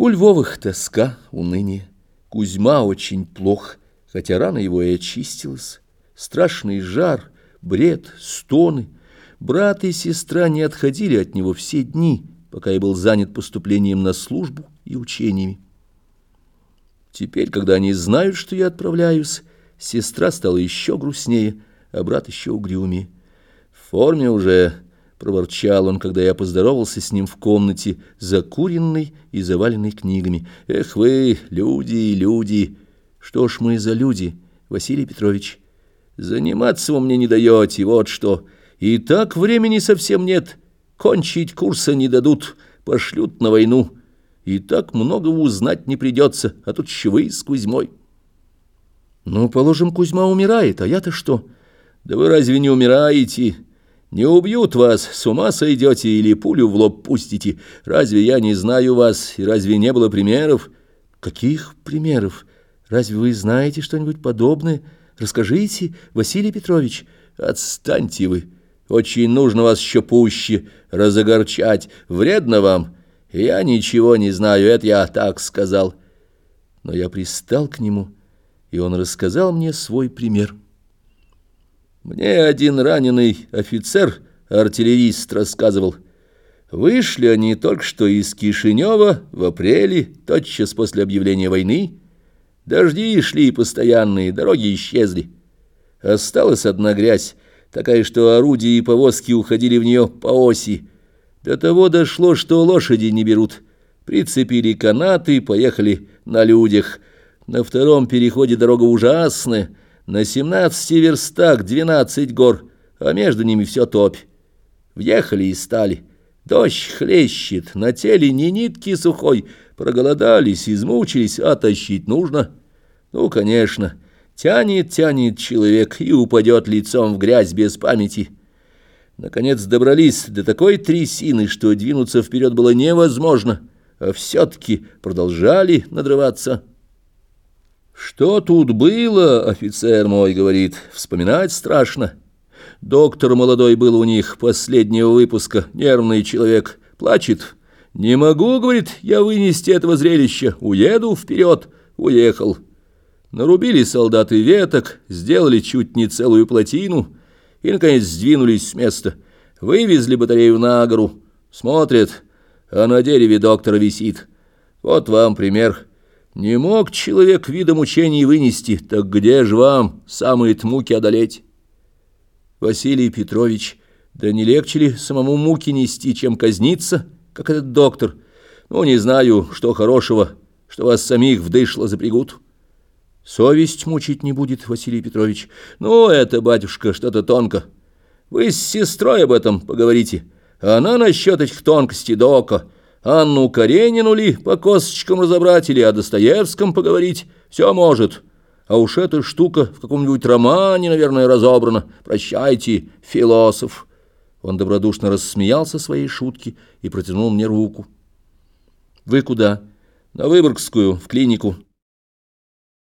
У Львовых тоска, уныние. Кузьма очень плох, хотя рана его и очистилась. Страшный жар, бред, стоны. Брат и сестра не отходили от него все дни, пока я был занят поступлением на службу и учениями. Теперь, когда они знают, что я отправляюсь, сестра стала еще грустнее, а брат еще угрюмее. В форме уже проворчал он, когда я поздоровался с ним в комнате, закуренной и заваленной книгами. «Эх вы, люди, люди! Что ж мы за люди, Василий Петрович? Заниматься вы мне не даете, вот что. И так времени совсем нет. Кончить курса не дадут, пошлют на войну. И так многого узнать не придется, а тут еще вы с Кузьмой». «Ну, положим, Кузьма умирает, а я-то что?» «Да вы разве не умираете?» Не убьют вас, с ума сойдете или пулю в лоб пустите. Разве я не знаю вас, и разве не было примеров? Каких примеров? Разве вы знаете что-нибудь подобное? Расскажите, Василий Петрович. Отстаньте вы. Очень нужно вас еще пуще разогорчать. Вредно вам. Я ничего не знаю, это я так сказал. Но я пристал к нему, и он рассказал мне свой пример. Мне один раненый офицер, артиллерист, рассказывал. Вышли они только что из Кишинева в апреле, тотчас после объявления войны. Дожди шли постоянные, дороги исчезли. Осталась одна грязь, такая, что орудия и повозки уходили в нее по оси. До того дошло, что лошади не берут. Прицепили канаты, поехали на людях. На втором переходе дорога ужасная, на семнадцати верстах двенадцать гор, а между ними все топь. Въехали и стали. Дождь хлещет, на теле ни нитки сухой. Проголодались, измучились, а тащить нужно. Ну, конечно, тянет, тянет человек и упадет лицом в грязь без памяти. Наконец добрались до такой трясины, что двинуться вперед было невозможно, а все-таки продолжали надрываться. «Что тут было, офицер мой, — говорит, — вспоминать страшно. Доктор молодой был у них последнего выпуска, нервный человек, плачет. Не могу, — говорит, — я вынести этого зрелища, уеду вперед, уехал. Нарубили солдаты веток, сделали чуть не целую плотину и, наконец, сдвинулись с места. Вывезли батарею на гору, смотрят, а на дереве доктора висит. Вот вам пример». Не мог человек вида мучений вынести, так где же вам самые муки одолеть? Василий Петрович, да не легче ли самому муки нести, чем казниться, как этот доктор? Ну, не знаю, что хорошего, что вас самих вдышло запрягут. Совесть мучить не будет, Василий Петрович. Ну, это, батюшка, что-то тонко. Вы с сестрой об этом поговорите. Она насчет этих тонкостей до ока. Анну Каренину ли по косточкам разобрать или о Достоевском поговорить? Все может. А уж эта штука в каком-нибудь романе, наверное, разобрана. Прощайте, философ». Он добродушно рассмеялся своей шутки и протянул мне руку. «Вы куда?» «На Выборгскую, в клинику».